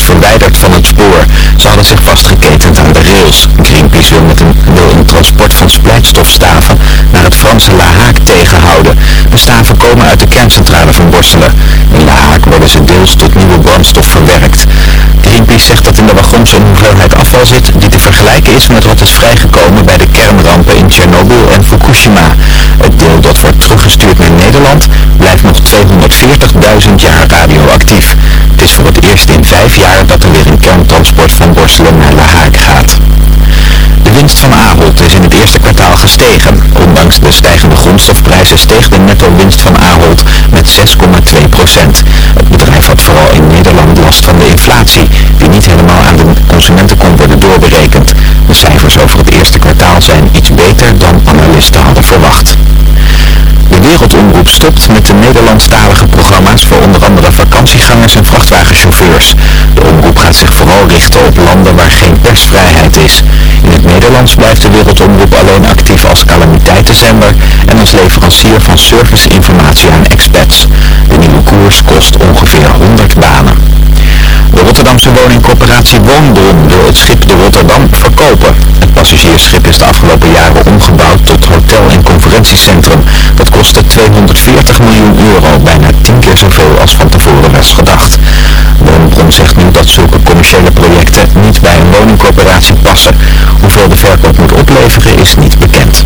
verwijderd van het spoor. Ze hadden zich vastgeketend aan de rails. Greenpeace wil met een, wil een transport van splijtstofstaven naar het Franse La Haak tegenhouden. De staven komen uit de kerncentrale van Borselen. In La Haak worden ze deels tot nieuwe brandstof verwerkt. Greenpeace zegt dat in de wagons een hoeveelheid afval zit die te vergelijken is met wat is vrijgekomen bij de kernrampen in Tsjernobyl en Fukushima. Het deel dat wordt teruggestuurd naar Nederland blijft nog 240.000 jaar radioactief. Is voor het eerst in vijf jaar dat er weer een kerntransport van Borselen naar La Haak gaat. De winst van Ahold is in het eerste kwartaal gestegen. Ondanks de stijgende grondstofprijzen steeg de netto-winst van Ahold met 6,2 procent. Het bedrijf had vooral in Nederland last van de inflatie, die niet helemaal aan de consumenten kon worden doorberekend. De cijfers over het eerste kwartaal zijn iets beter dan analisten hadden verwacht. De Wereldomroep stopt met de Nederlandstalige programma's voor onder andere vakantiegangers en vrachtwagenchauffeurs. De omroep gaat zich vooral richten op landen waar geen persvrijheid is. In het Nederlands blijft de Wereldomroep alleen actief als calamiteitenzender en als leverancier van serviceinformatie aan expats. De nieuwe koers kost ongeveer 100 banen. De Rotterdamse woningcorporatie Woonbron wil het schip de Rotterdam verkopen. Het passagiersschip is de afgelopen jaren omgebouwd tot hotel- en conferentiecentrum. Dat kostte 240 miljoen euro, bijna 10 keer zoveel als van tevoren was gedacht. Woonbron zegt nu dat zulke commerciële projecten niet bij een woningcorporatie passen. Hoeveel de verkoop moet opleveren is niet bekend.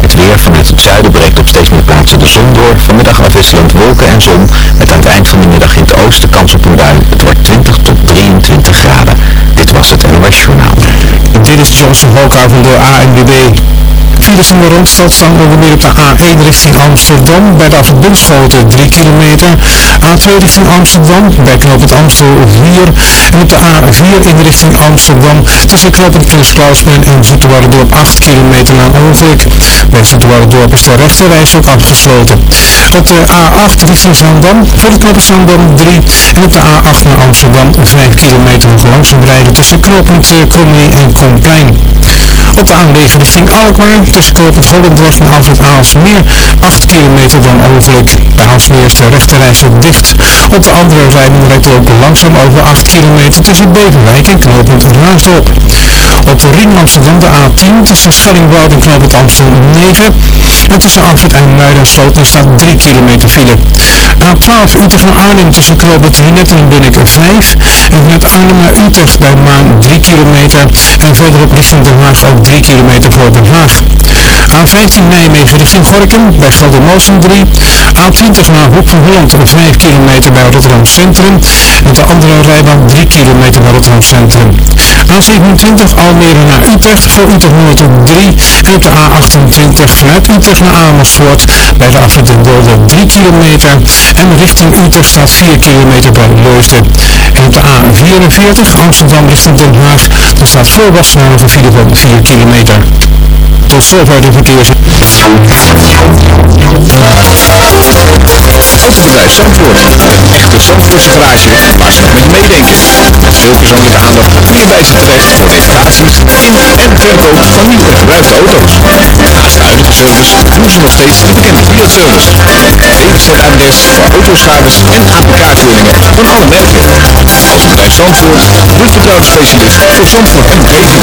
Het weer vanuit het zuiden breekt op steeds meer plaatsen de zon door. Vanmiddag afwisselend wolken en zon. Met aan het eind van de middag in het oosten kans op een bui. Het wordt 20 tot 23 graden. Dit was het NOS Journaal. Dit is Joseph Hoka van de ANWB. Files in de Randstad staan onder meer op de A1 richting Amsterdam bij de Afbundschoten 3 kilometer. A2 richting Amsterdam bij knoop het Amstel 4. En op de A4 in richting Amsterdam tussen knoop het Prins Klausman en Zoeterwoude-dorp 8 kilometer na een. Bij Zoeterwoude-dorp is de rechterreis ook afgesloten. Op de A8 richting Zaandam voor de knoop Zaandam 3. En op de A8 naar Amsterdam 5 kilometer nog langzaam rijden tussen knooppunt Krommenie en Komplein. Op de A9 richting Alkmaar tussen knooppunt Holendorf en Alfred Aalsmeer 8 kilometer dan ongeluk. De Aalsmeer is de rechterreis ook dicht. Op de andere rijden rijdt ook langzaam over 8 kilometer tussen Beverwijk en knooppunt Raasdorp. Op de ring Amsterdam de A10 tussen Stellingwoud en knooppunt Amsterdam 9. En tussen Alfred en Muiden Sloten staat 3 kilometer file. A12 Utrecht naar Arnhem tussen knooppunt Rinetten en Bunnik 5. En vanuit Arnhem naar Utrecht bij Maan 3 kilometer. En verderop richting Den Haag ook 3 kilometer voor Den Haag. A15 Nijmegen richting Gorkum bij Geldermalsen 3. A20 naar Hoek van Holland 5 kilometer bij Rotterdam Centrum. En de andere rijbaan 3 kilometer bij Rotterdam Centrum. A27 Almere naar Utrecht voor Utrecht Noord 3. En op de A28 vanuit Utrecht naar Amersfoort bij de afrit Den Dolder 3 kilometer. En richting Utrecht staat 4 kilometer bij Leusden. En op de A44 Amsterdam richting Den Haag. Daar staat voor Wassenaar een file van 4 kilometer. Tot zover de verkeers. Autobedrijf Zandvoort. Een echte Zandvoortse garage waar ze nog met meedenken. Met veel persoonlijke aandacht kun je bij ze terecht voor reparaties in en verkoop van nieuw gebruikte auto's. Naast de huidige service doen ze nog steeds de bekende Fiat-service. DWZ-adres voor autoschades en APK-keuringen van alle merken. Zandvoort, de vertrouwde specialist voor Zandvoort en omgeving.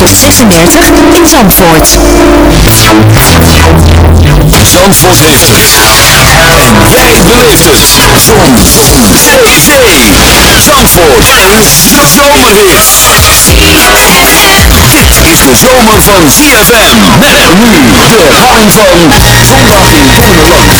tot 36 in Zandvoort. Zandvoort heeft het. En jij beleeft het. Zon. Zee. Zee. Zandvoort. Een zomerhit. Dit is de zomer van ZFM. Met nu de herhaling van Zondag in Kennemerland.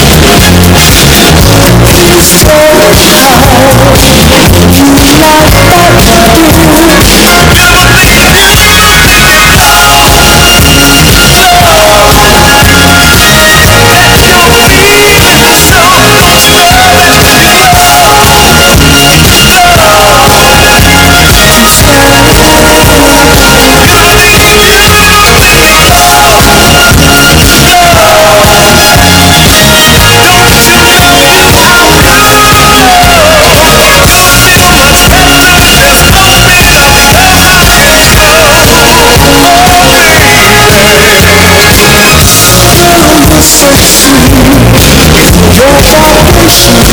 you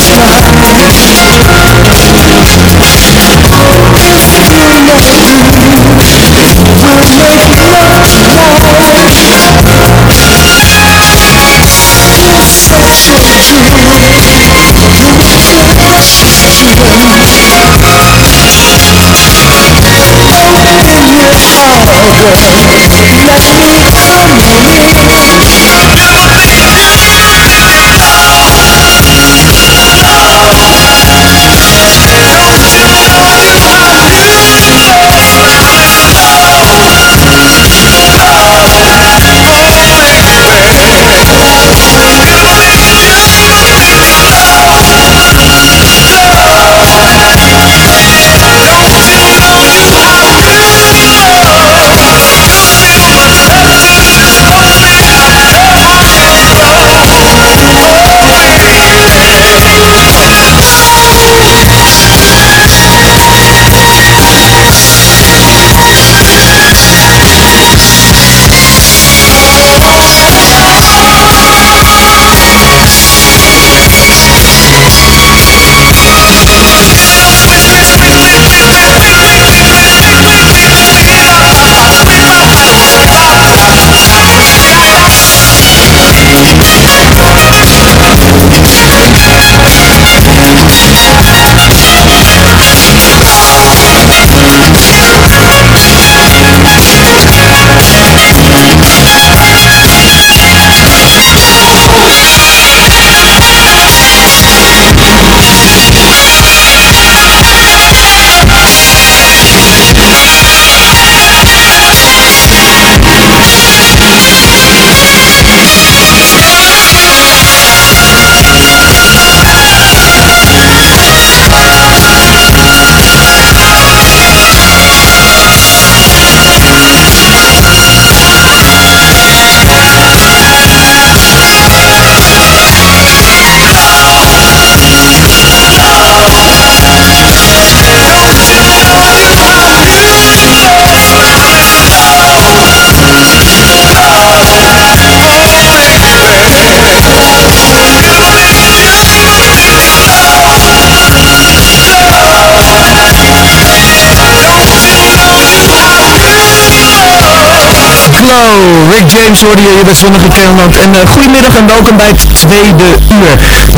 James hoorde je, je bent zonnige Kenland. En uh, goedemiddag en welkom bij het tweede uur.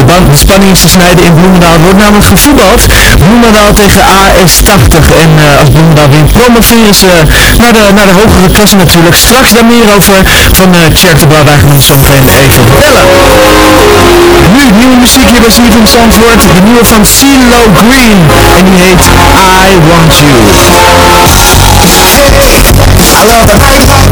De, de spanning is te snijden in Bloemendaal. Wordt namelijk gevoetbald. Bloemendaal tegen AS80. En uh, als Bloemendaal wint, promoveren ze naar, de, naar de hogere klasse natuurlijk. Straks daar meer over van uh, Tjerk de Blauw. Wij gaan zo meteen even vertellen. Nu, nieuwe muziek hier bij Steven Zandvoort. De nieuwe van CeeLo Green. En die heet I Want You. Hello,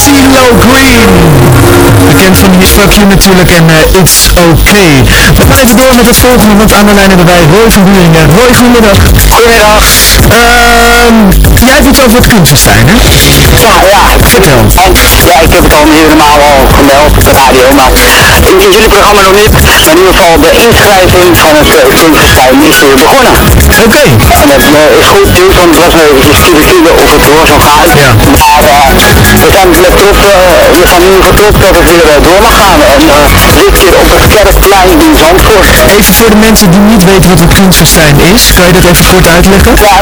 CeeLo Green. Bekend van Fuck You natuurlijk en uh, It's Okay. We gaan even door met het volgende, want aan de lijn hebben wij Roy van Buringen. Roy, goedemiddag. Goedemiddag. Jij hebt iets over het kunstenstein, hè? Ja, ja. Vertel. Ja, ik heb het al helemaal al gemeld op de radio, maar in jullie programma nog niet. Maar in ieder geval de inschrijving van het uh, kunstenstein is weer begonnen. Oké. En dat uh, is goed want het was nog eventjes kiele of het door zou gaan. Ja. Maar uh, we zijn met trots, we zijn geval trots dat het weer door mag gaan. En dit keer op het Kerkplein in Zandvoort. Even voor de mensen die niet weten wat het kunstenstein is, kan je dat even kort uitleggen? Ja,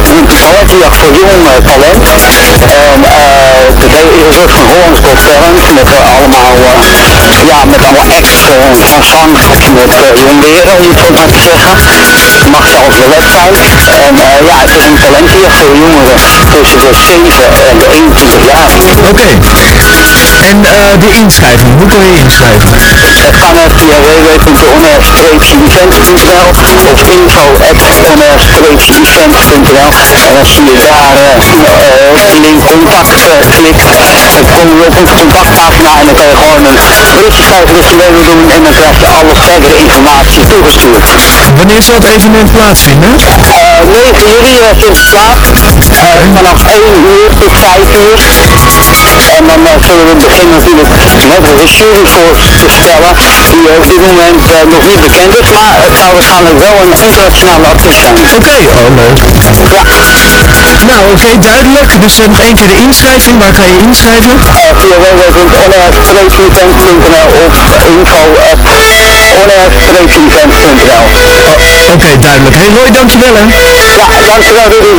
het is een talentenjacht voor jong talent. En uh, het is een soort van Hollands Got Talent met uh, allemaal, uh, ja, met allemaal acts van zang met jongeren, om het zo maar te zeggen. Mag zelfs wet zijn. En ja, het is een talentenjacht voor jongeren tussen de 7 en de 21 jaar. Oké. En de inschrijving, hoe kun je inschrijven? Het kan via www.onair-event.nl of info.onair-event.nl en als je daar uh, uh, link contact uh, klikt, dan kom je op onze contactpagina en dan kan je gewoon een berichtje schrijven dat je mee wil doen en dan krijg je alle verdere informatie toegestuurd. Wanneer zal het evenement plaatsvinden? 9 juli vindt het plaats, vanaf 1 uur tot 5 uur. En dan uh, zullen we beginnen natuurlijk met de jury voor te stellen, die op dit moment uh, nog niet bekend is, maar het zou waarschijnlijk wel een internationale artiest zijn. Oké, okay, oh leuk. Ja. Nou, oké, okay, duidelijk. Dus uh, nog één keer de inschrijving. Waar kan je inschrijven? Via www.onair-event.nl of info.onair-event.nl oh, Oké, okay, duidelijk. Hey Roy, dankjewel hè. Ja, dankjewel Rudy.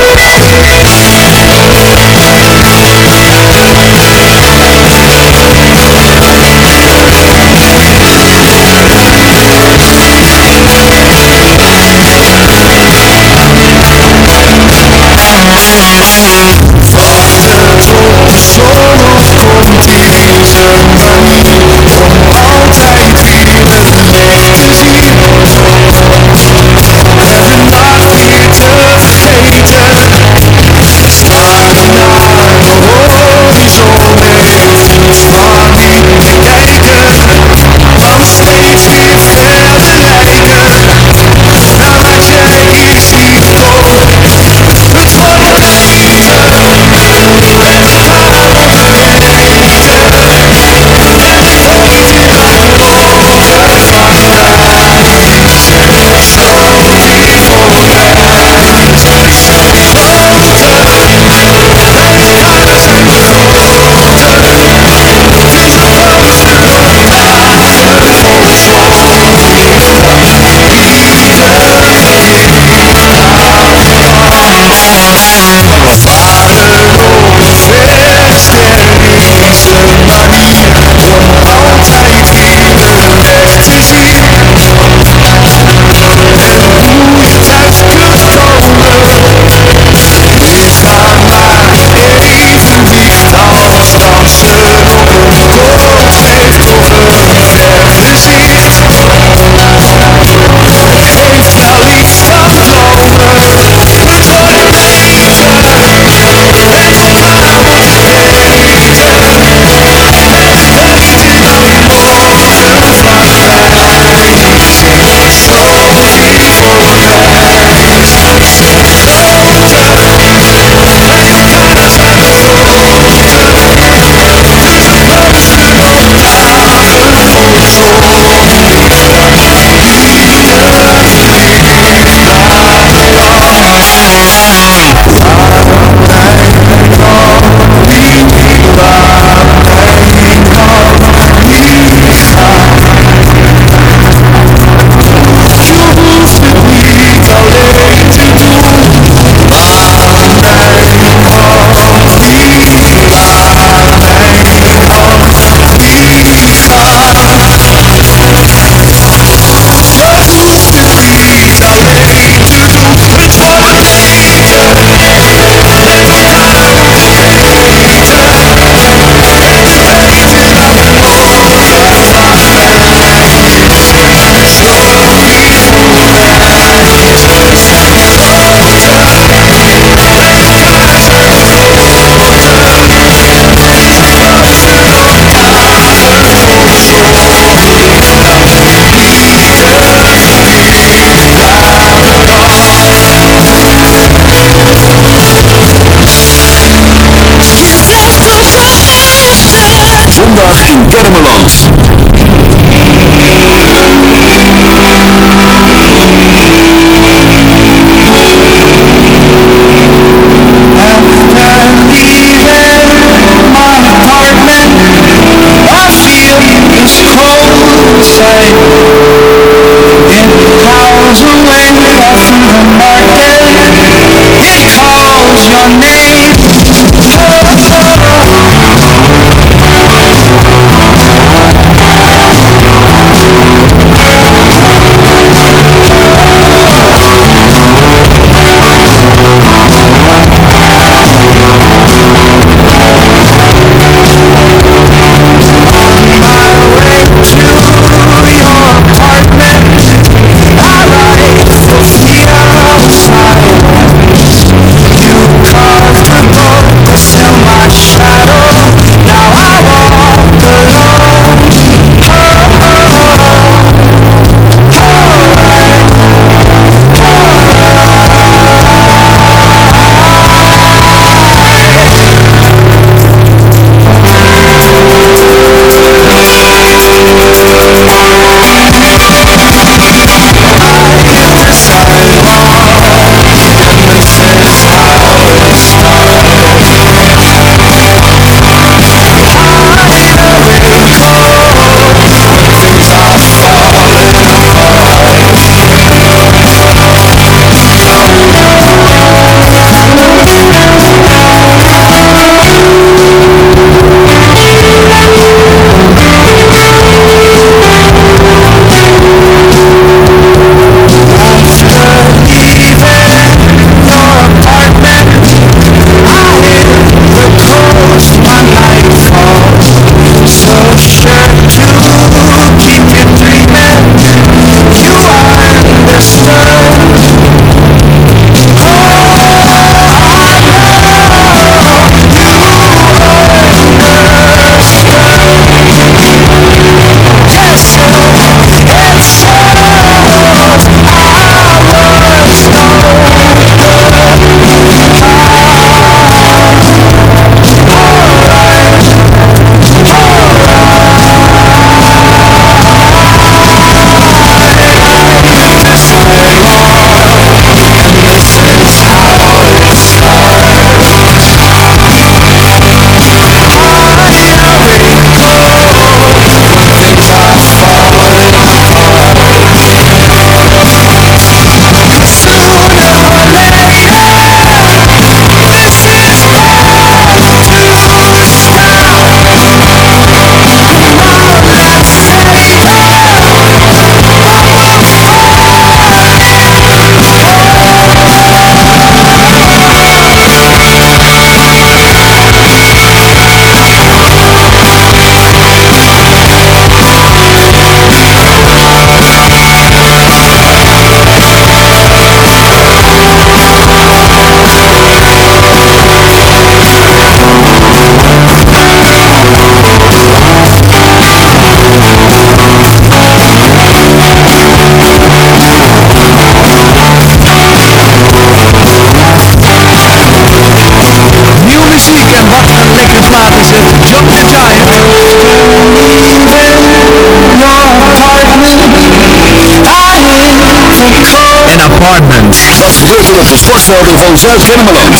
Er de sportvelden van Zuid-Kennemerland.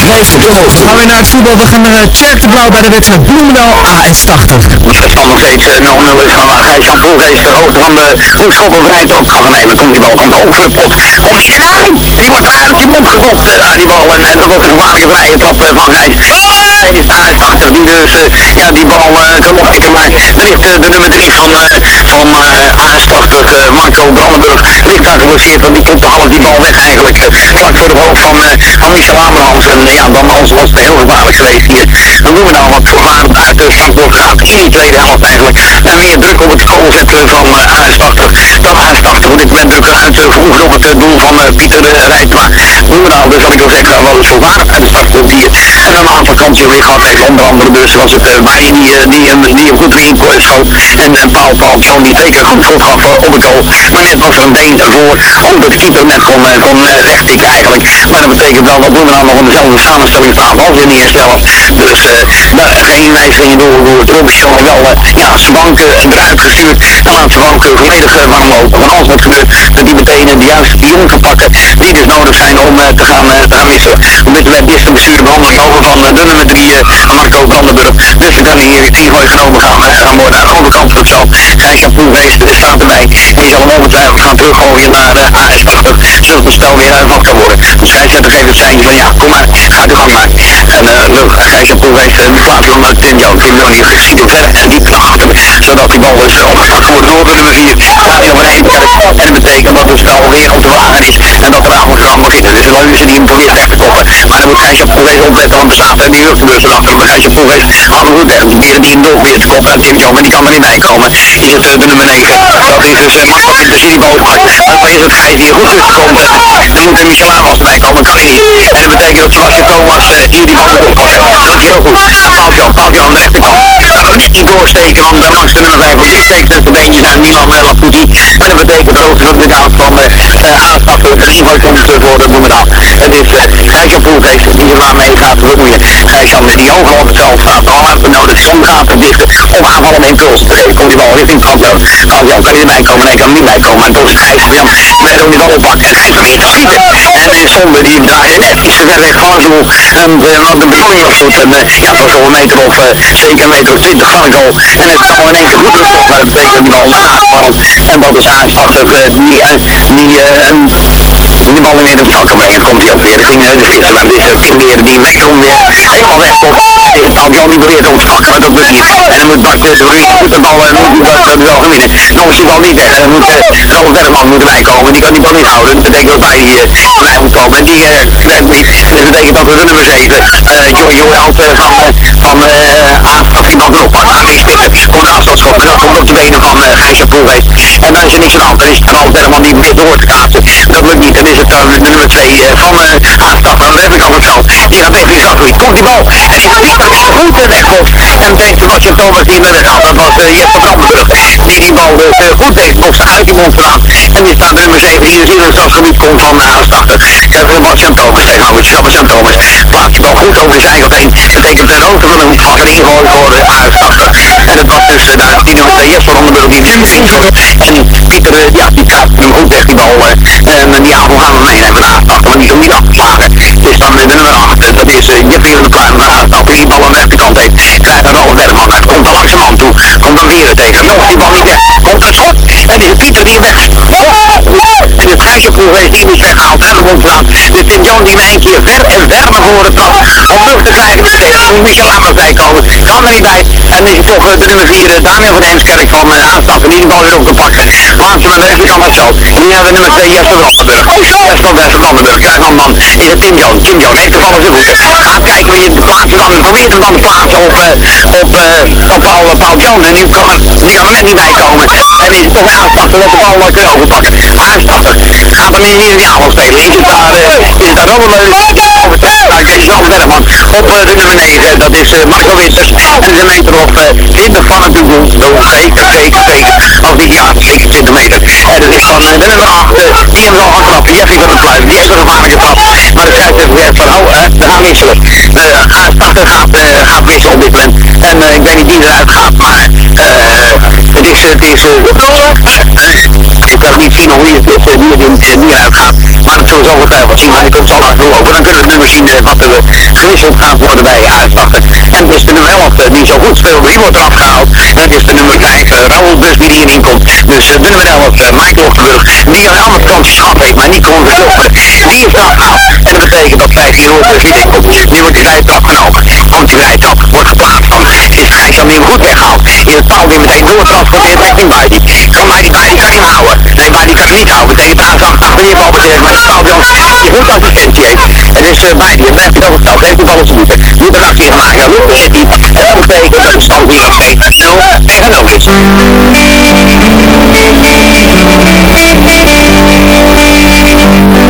Je blijft op de hoogte. Gaan we naar het voetbal. We gaan naar uh, Tjerk de Blauw bij de wedstrijd Bloemendaal AS80. Het stand nog steeds uh, 0-0 is van uh, Gijs van Poel. De hoogte van de hoekschop op hem even, komt die bal, komt de hoogte pot. Komt die eruit? Die wordt eruit die mond gekopt. Uh, die bal en uh, dat wordt een gevaarlijke vrije trap uh, van Gijs. Uh, die staat 80 die dus uh, ja, die bal uh, kan oppikken. Maar er ligt uh, de nummer 3 van, uh, van uh, AS80, Marco Brandenburg, ligt daar geblesseerd. Want die komt te half die bal weg eigenlijk. Vlak voor de hoofd van, uh, Michel. En uh, ja, dan was, het heel gevaarlijk geweest hier. Dan doen we nou wat gevaar uit de Zandvoort gaat in die tweede helft eigenlijk. En weer druk op het goal zetten van uh, AS80. Dan AS80 op dit moment druk uitgeoefend op het doel van Pieter Rijtma. Bloemendaal, dus zal ik wel zeggen, wel eens gevaarlijk uit de startpunt hier. En de aantal vakantie weer gehad heeft. Onder andere dus was het uh, die, hem, die hem goed erin schoot. En, Paul Paul die twee keer goed schot gaf op de goal. Was er een been voor, omdat de keeper net kon, kon wegtikken eigenlijk. Maar dat betekent wel dat Bloemendaal nog in dezelfde samenstelling staat als in de eerste helft. Dus uh, geen wijzigingen door, door Robinson, wel ja, zijn bank eruit gestuurd. En laat zijn bank volledig warm lopen. Want als wat gebeurt, dat die meteen de juiste pion kan pakken die dus nodig zijn om te, gaan, te gaan wisselen. Op dit moment is de bestuurder behandeling over van de nummer 3 Marco Brandenburg. Dus dan hier het ingooi genomen gaan, gaan worden aan de overkant van het veld. Gijs-Jan Poelgeest staat erbij. Die zal ongetwijfeld gaan teruggooien naar AS80. Zodat het spel weer vast kan worden. Dus scheidsrechter geeft het seintje van ja, kom maar, ga de gang maar. En uh, Gijs-Jan Poelgeest uh, plaatst hem naar Tim Jones. Tim Jones ziet hem ver en diep naar achteren. Zodat die bal dus opgepakt wordt door de nummer 4. Gaat hij overheen. En dat betekent dat het spel weer op de wagen is. En dat er moet gaan beginnen. Dus Leuzen die hem probeert weg te koppen. Maar dan moet Gijs-Jan Poelgeest opletten, want er staat er die ruggebeurzen achter. Maar Gijs-Jan Poelgeest houdt hem goed weg. Die die hem door weer te koppen. En Tim Jones, maar die kan er niet bij komen. Is het uh, de nummer 9. Dat is dus uh, Het Gijs die goed terugkomt. Dan moet er Michel Amos bij komen. Kan hij niet. En dat betekent dat Sebastian Thomas hier die bal moet oppakken. Dat is heel goed. Op, paaltje aan de. Dan niet die doorsteken, want dan langs de nummer 5 op die steekt met de beentjes aan Milan Laputi. En dat betekent ook dat de daad van uh, aanstappen een inval komt uh, voor de Bloemendaal. Het is uh, Gijs-Jan Poelgeest die er maar mee gaat bemoeien. Gijs-Jan die hoog op het veld staat, al de gaten te dichten, om aanvallen en impulsen te geven. Komt die bal richting de kamploop. Kan Jan kan hij erbij komen? Nee, kan er niet bij komen. En toch is Gijs Jan met om die bal oppakken. Schieten. En is zonde die daar net iets te ver weg van zo. En uh, de bedoeling was goed. En uh, ja, het was een meter of, uh, zeker een meter of twintig van de goal. En het kwam in één keer goed terug. Maar dat betekent dat die bal aanvallen. En dat is aansprachtig die, die, die bal weer in het veld kan brengen. Komt hij ook weer richting de spits. Maar dit is een meer die Mechelen weer helemaal weg Paul Jan die probeert om te pakken, maar dat lukt niet. En dan moet Bart de goed de bal en moet dat, dat wel gewinnen. Dan is die bal niet weg. Dan moet Ronald Bergman moeten bij komen. Die kan die bal niet houden. Dat betekent dat hij uh, bij moet komen. En die uh, niet. En dat betekent dat we de nummer 7, uh, Joy Alt uh, van, van uh, die bal weer oppakt. Aan die stippen. Komt Aanstad schot. Maar dat komt op de benen van uh, Gijsje. En dan is er niks aan de hand. Dan is Ronald Bergman die probeert door te kaatsen. Dat lukt niet. Dan is het de nummer 2 uh, van uh, Aanstad. Aan de rechterkant van het veld. Die gaat even in Zandvoort. Komt die bal. En die niet goed en wegkomt. En denkt Sebastian Thomas die met het gaat. Dat was uh, Jesper Brandenburg. Die die bal dus uh, goed boksen uit die mond vandaan. En die staat nummer 7 die dus in het strafgebied komt van uh, Aanstachter. En Sebastian Thomas tegenhouden. Sebastian Thomas plaatst die bal goed over zijn eigen heen. Betekent ten hoogte van de hoek van een ingooi voor uh, Aanstachter. En dat was dus uh, daar die nummer 2 Jesper Brandenburg die hem inschoot. En Pieter, uh, ja, die gaat hem goed weg die bal. En die aanval gaan we meenemen naar Aanstachter. Maar die hem niet afgeslagen. Het is dan de nummer 8. Dat is uh, Jeffrey van de Pluim naar Aanstachter. Die bal aan de rechterkant heeft. Krijgt een Bergman. Hij komt dan langs de man toe. Komt dan weer tegen. Nog die weg. Komt het schot. En is het Pieter die hem weg. Het Gijsjepoel heeft die niet weggehaald. En de mond. Dus Tim Jones die in één keer ver en ver naar voren trap. Om terug te krijgen. Moet Michel Lammers bij komen. Kan er niet bij. En dan is toch uh, de nummer 4 Daniel van Heemskerk van uh, aanstappen. Die die bal weer op te pakken. Plaatsen we aan de rechterkant van het veld. En hier hebben we nummer 2 Jesper Brandenburg. Jesper Brandenburg. Krijgt dan man. Is het Tim Jones. Tim Jones heeft de bal voeten. Gaat kijken wie het plaatsen dan. Probeert hem dan te plaatsen op, uh, op, uh, op Paul, Paul John. En die kan, die kan er net niet bij komen. En is het toch aanstappen dat de bal kunnen overpakken. Aanstappen. Gaat hem in die aanval spelen. Is daar, is daar Robbenleus? Uit Jan Bergman op uh, de nummer 9. Dat is uh, Marco Winters. Is een meter of uh, 20 van het doel. Zeker, zeker, zeker. Als die ja, zeker 20 meter. En dat is uh, de nummer 8. Uh, die hem zal gaan trappen. Jeffrey van der Pluim. Die heeft een gevaarlijke trap. Maar de scheidsrechter zegt van, oh, we gaan wisselen. Uh, Aanstappen gaat, gaat wisselen op dit moment. En ik weet niet wie eruit gaat, maar het is, het is, ik kan niet zien hoe het is, wie er in, wie eruit gaat. Maar dat zullen we zo ongetwijfeld zien. Maar hij komt zo lang lopen. Dan kunnen we het nummer zien uh, wat er uh, gewisseld gaat worden bij Aanstappen. En het is de nummer 11 uh, die zo goed speelt. Die wordt eraf gehaald. En het is de nummer 5, uh, Raoul dus die hierin komt. Dus de nummer 11, uh, Mike Lochtenburg. Die aan de andere kant schap heeft, maar niet kon verstoppen. Die is eraf gehaald. En dat betekent dat 15 hoort dus niet in komt. Nu wordt die vrije trap genomen. Komt die vrije trap, wordt geplaatst dan. Is Gijs-Jan die hem goed weghaalt. In het paal die meteen doortransporteert richting Baidi. Kan Baidi, Baidi kan hem Nee, kan hem niet houden. Betekent daar zo achter die bal betekent. Maar het paal die goed assistentie heeft. Het is uh, Baidi. Het blijft hij. Heeft die bal op zijn voeten. Moet er actie. Dat lukt is niet. En dat betekent dat de stand weer nog steeds 0 tegen 0 is. trip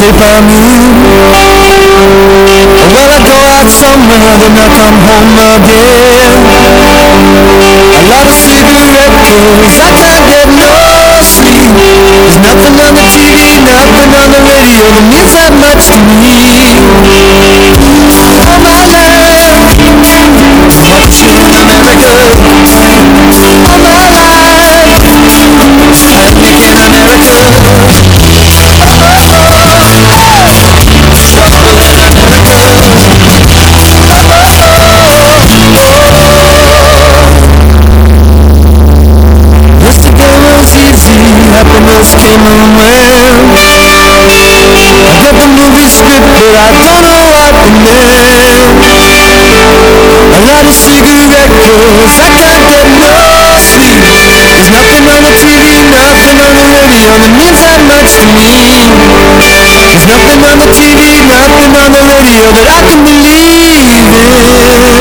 In Well, I go out somewhere, then I come home again. I light a cigarette I can't get no sleep. There's nothing on the TV, nothing on the radio that means that much to me around I got the movie script, but I don't know what the name I a cigarette cause I can't get no sleep There's nothing on the TV, nothing on the radio that means that much to me There's nothing on the TV, nothing on the radio that I can believe in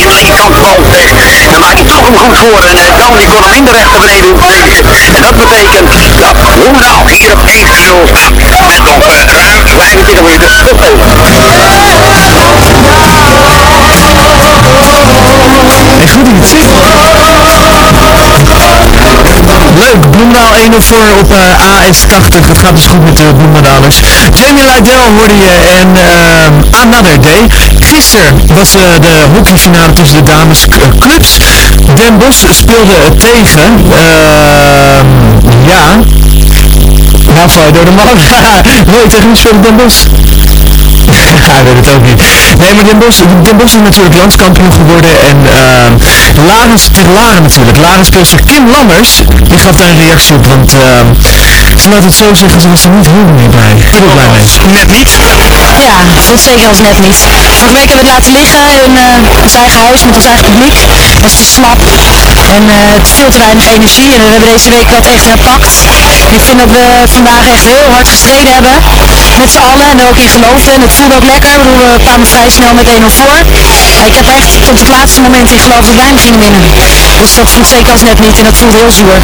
Die schiet van Paul weg. En maakt hij toch hem goed voor. En die kon hem minder recht naar beneden doen. En dat betekent dat Bloemendaal hier op 1-0 staat. Met nog ruim 25 minuten te spelen. En goed in het zicht. Leuk, Bloemendaal 1-0 voor op uh, AS80. Het gaat dus goed met de Bloemendalers. Jamie Lydell hoorde je en uh, Another Day. Gisteren was uh, de hockeyfinale tussen de dames clubs. Den Bosch speelde tegen, ja, nou val je door de man. Je tegen wie speelde Den Bosch? Hij weet het ook niet. Nee, maar Den Bosch, is natuurlijk landskampioen geworden en uh, Larens tegen Laren natuurlijk. Speelster Kim Lammers, die gaf daar een reactie op, want ze laat het zo zeggen, ze was er niet heel meer bij. Heel blij mee. Net niet? Ja, voelt zeker als net niet. Vorige week hebben we het laten liggen in uh, ons eigen huis met ons eigen publiek. Het was te slap en uh, veel te weinig energie en we hebben deze week dat echt herpakt. En ik vind dat we vandaag echt heel hard gestreden hebben, met z'n allen en er ook in geloofden. En het voelde ook lekker, we kwamen vrij snel met 1-0 voor. Maar ik heb echt tot het laatste moment in geloofd dat wij hem gingen winnen. Dus dat voelt zeker als net niet en dat voelt heel zuur.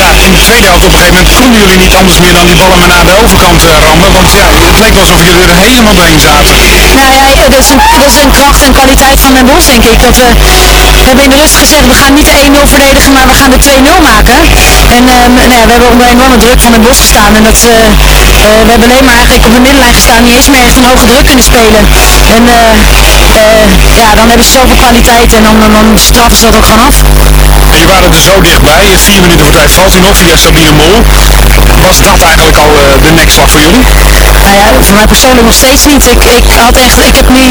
Ja, in de tweede helft op een gegeven moment konden jullie niet anders meer dan die ballen maar naar de overkant uh, rammen. Want ja, het leek alsof jullie er helemaal doorheen zaten. Nou ja, dat is, een, is een kracht en kwaliteit van Den Bosch denk ik. Dat we, hebben in de rust gezegd, we gaan niet 1-0 verdedigen, maar we gaan de 2-0 maken. En um, nou ja, we hebben onder enorme druk van Den Bosch gestaan. En dat, uh, we hebben alleen maar eigenlijk op de middenlijn gestaan, niet eens meer echt een hoge druk kunnen spelen. En ja, dan hebben ze zoveel kwaliteit en dan, dan, straffen ze dat ook vanaf. En je waren er zo dichtbij, vier minuten voor tijd valt hij nog via Sabine Mol. Was dat eigenlijk al de nekslag voor jullie? Nou ja, voor mij persoonlijk nog steeds niet. Ik, ik had echt, ik heb nu,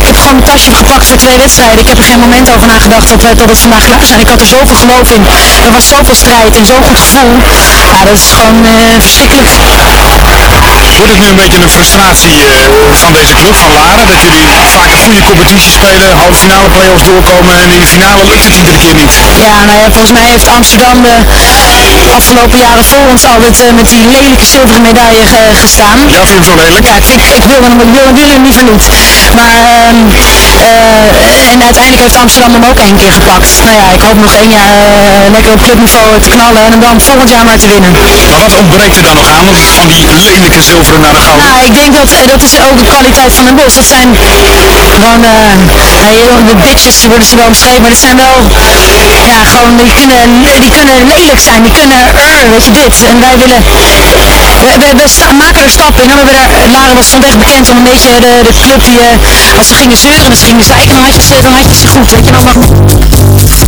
ik heb gewoon mijn tasje gepakt voor twee wedstrijden. Ik heb er geen moment over nagedacht dat, dat het vandaag klaar zijn. Ik had er zoveel geloof in. Er was zoveel strijd en zo'n goed gevoel. Ja, dat is gewoon uh, verschrikkelijk. Michael Wordt het nu een beetje een frustratie uh, van deze club, van Laren? Dat jullie vaak een goede competitie spelen, halve finale play-offs doorkomen en in de finale lukt het iedere keer niet? Ja, nou ja, volgens mij heeft Amsterdam de afgelopen jaren voor ons altijd uh, met die lelijke zilveren medaille ge gestaan. Ja, vind je hem zo lelijk? Ja, ik, ik, ik wilde hem, wilde hem liever niet. Maar, um, uh, en uiteindelijk heeft Amsterdam hem ook één keer gepakt. Nou ja, ik hoop nog één jaar lekker op clubniveau te knallen en hem dan volgend jaar maar te winnen. Maar wat ontbreekt er dan nog aan? Want van die lelijke zilveren gouden? Nou, ik denk dat, dat is ook de kwaliteit van een bos. Dat zijn gewoon, de bitches, worden ze wel omschreven, maar dat zijn wel, ja, gewoon, die kunnen, die kunnen lelijk zijn, die kunnen, uh, weet je, dit. En wij willen, we, we, maken er stappen in. We hebben er, Laren was echt bekend om een beetje de, de club die, uh, als ze gingen zeuren, ze gingen zeiken, dan had je ze, dan had je ze goed, weet je, dan mag...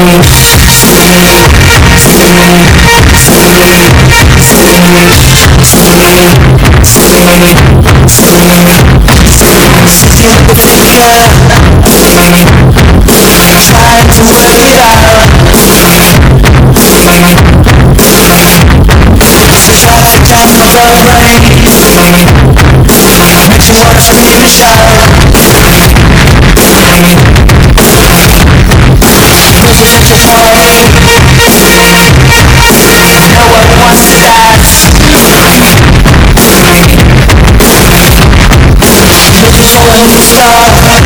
please. Thank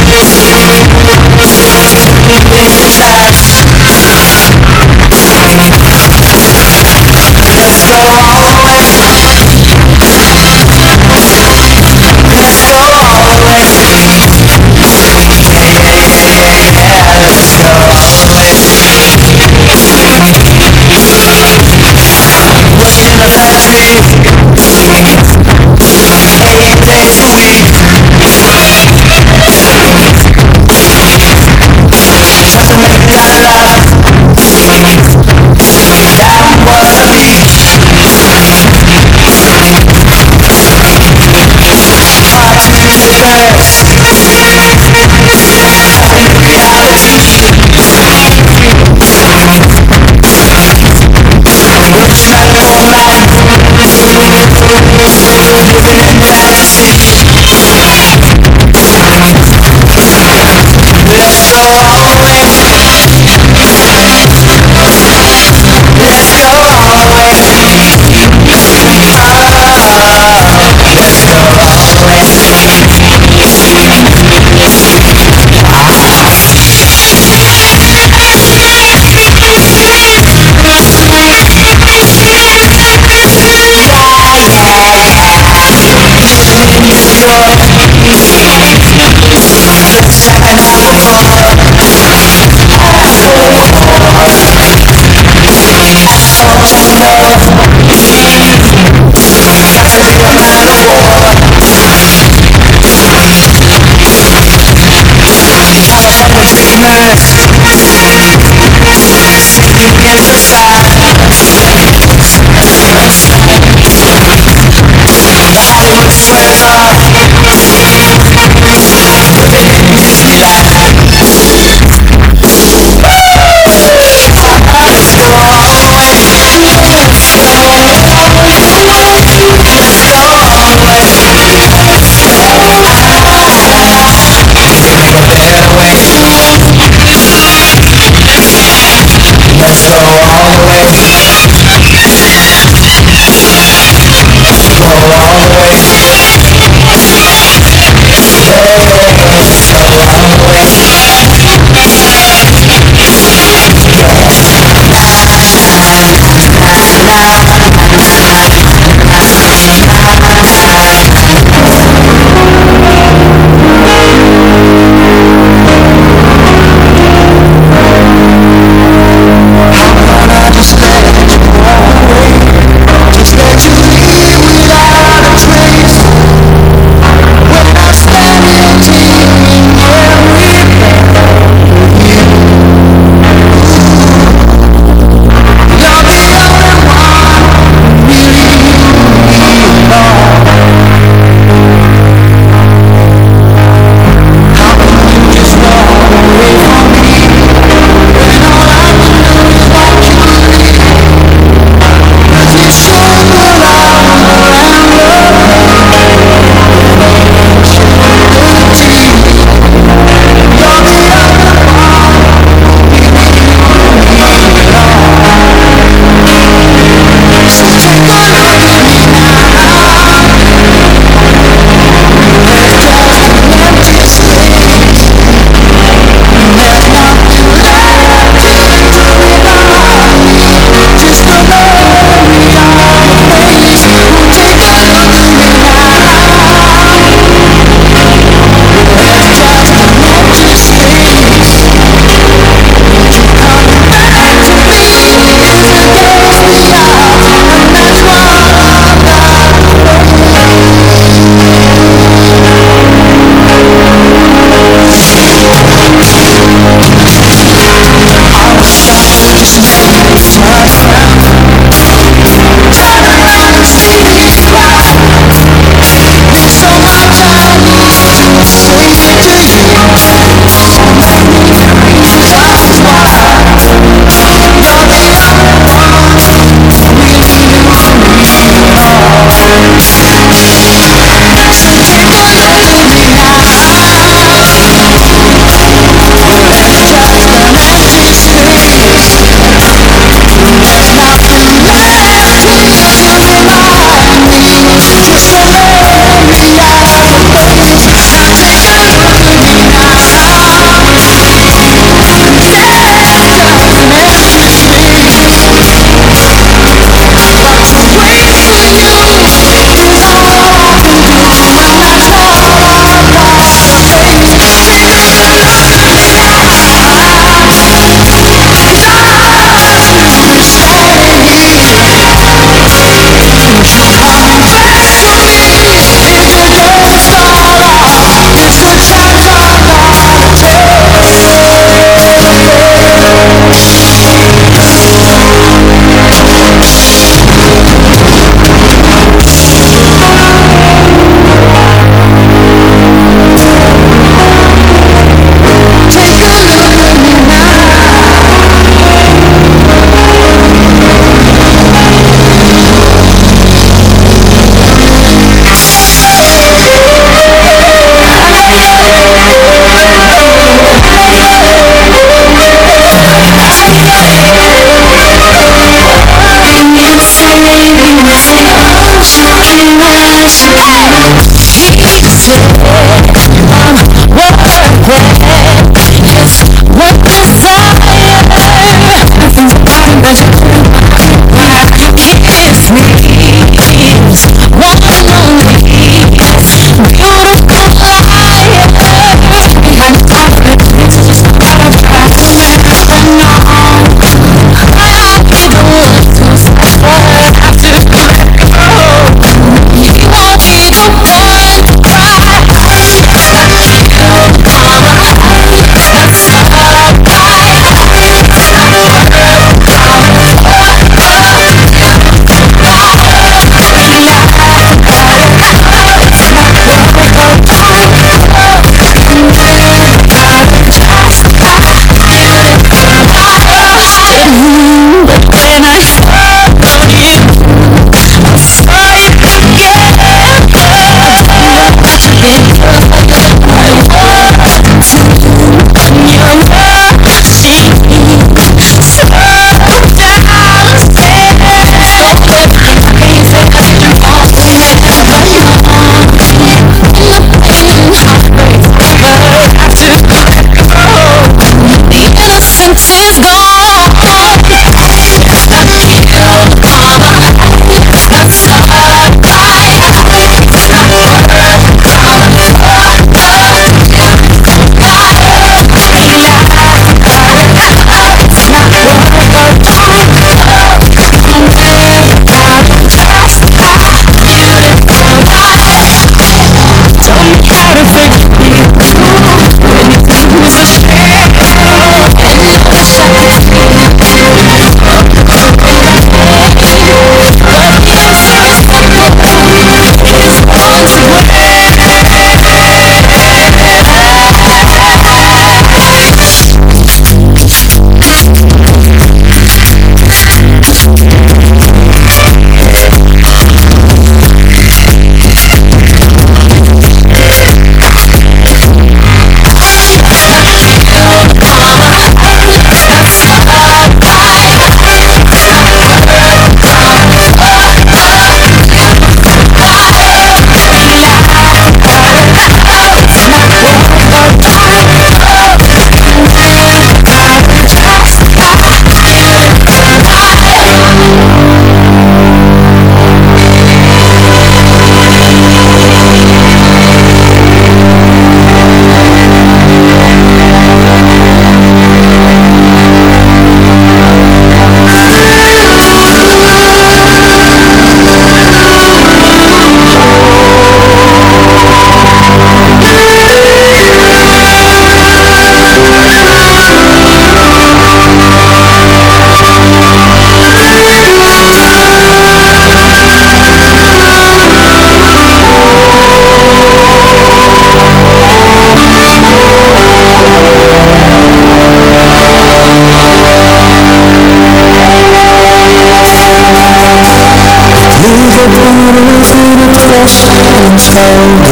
en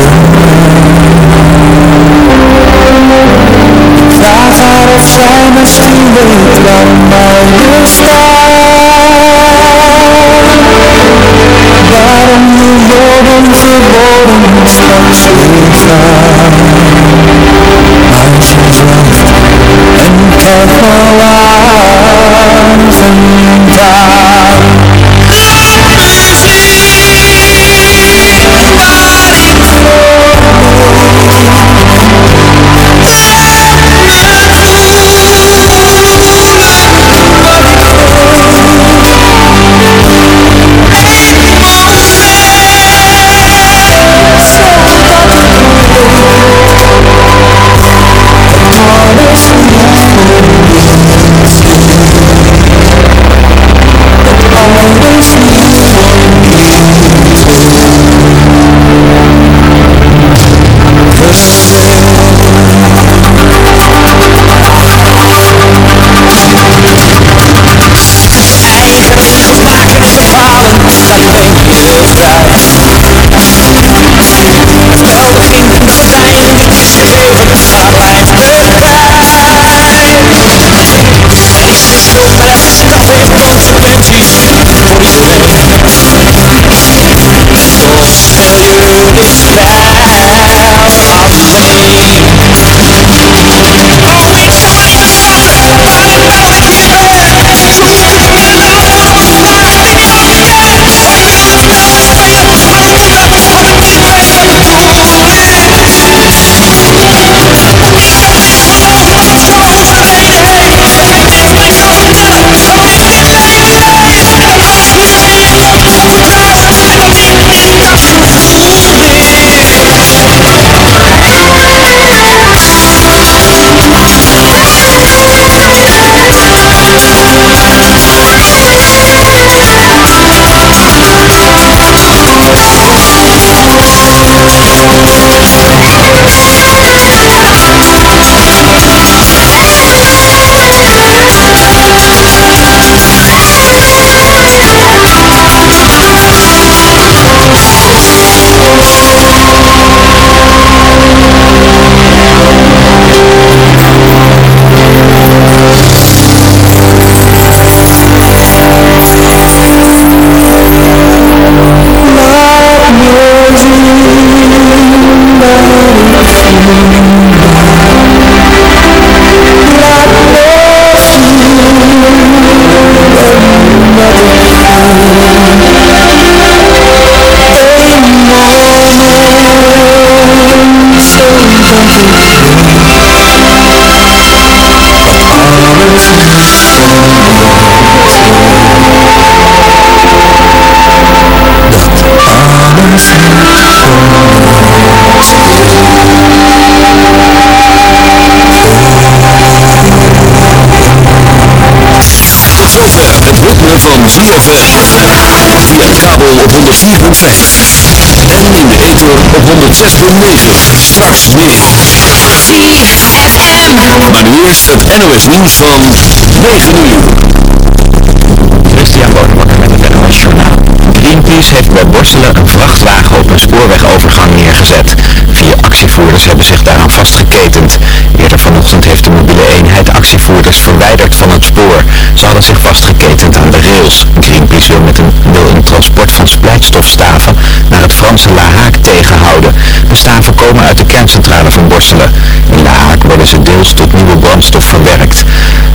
Via de kabel op 104.5. En in de ether op 106.9. Straks meer. ZFM. Maar nu eerst het NOS nieuws van 9 uur. Christian Bonenbakker. Greenpeace heeft bij Borselen een vrachtwagen op een spoorwegovergang neergezet. Vier actievoerders hebben zich daaraan vastgeketend. Eerder vanochtend heeft de mobiele eenheid actievoerders verwijderd van het spoor. Ze hadden zich vastgeketend aan de rails. Greenpeace wil met een, wil een transport van splijtstofstaven naar het Franse La Haak tegenhouden. De staven komen uit de kerncentrale van Borselen. In La Haak worden ze deels tot nieuwe brandstof verwerkt.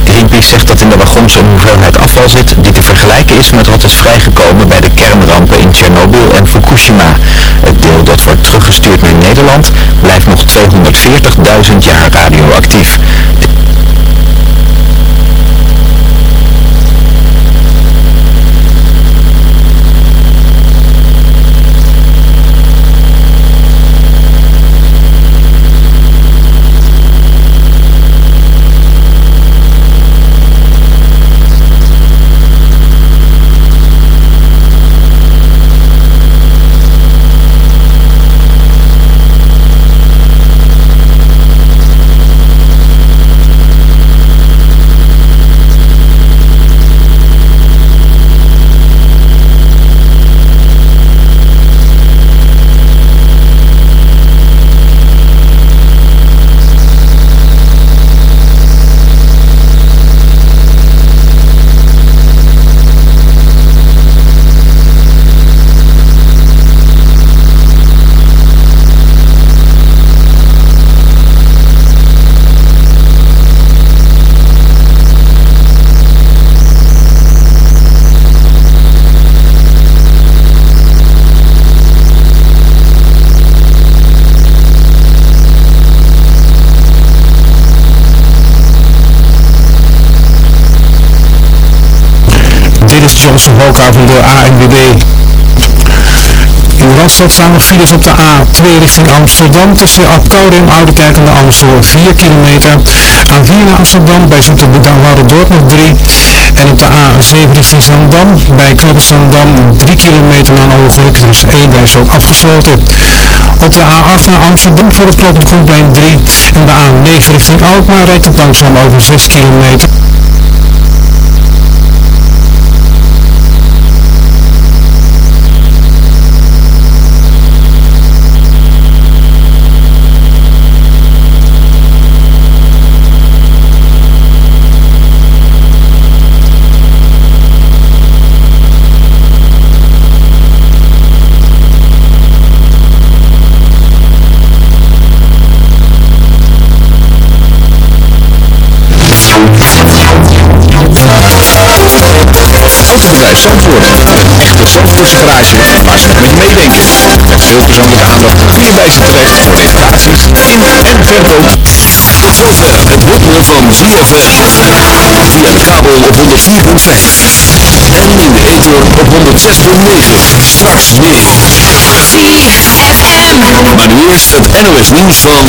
Greenpeace zegt dat in de wagons een hoeveelheid afval zit die te vergelijken is met wat is vrijgekomen bij de kernrampen in Tsjernobyl en Fukushima. Het deel dat wordt teruggestuurd naar Nederland blijft nog 240.000 jaar radioactief. Johnson Hoka van de ANWB. In Randstad staan nog files op de A2 richting Amsterdam tussen Apkoude en Oudekerk en de Amstel 4 kilometer. A4 naar Amsterdam bij Dorp nog 3. En op de A7 richting Zandam bij Knoppen Zandam 3 kilometer na een ongeluk. Is één ook afgesloten. Op de A8 naar Amsterdam voor het Koenplein 3. En de A9 richting Alkmaar rijdt het langzaam over 6 kilometer. Autobedrijf Zandvoort. Een echte Zandvoortse garage waar ze nog met je meedenken. Met veel persoonlijke aandacht kun je bij ze terecht voor reparaties in en verkoop. Tot zover het ritme van ZFM. Via de kabel op 104.5. En in de ether op 106.9. Straks meer. ZFM. Maar nu eerst het NOS nieuws van...